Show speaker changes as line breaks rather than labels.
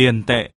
tiền tệ.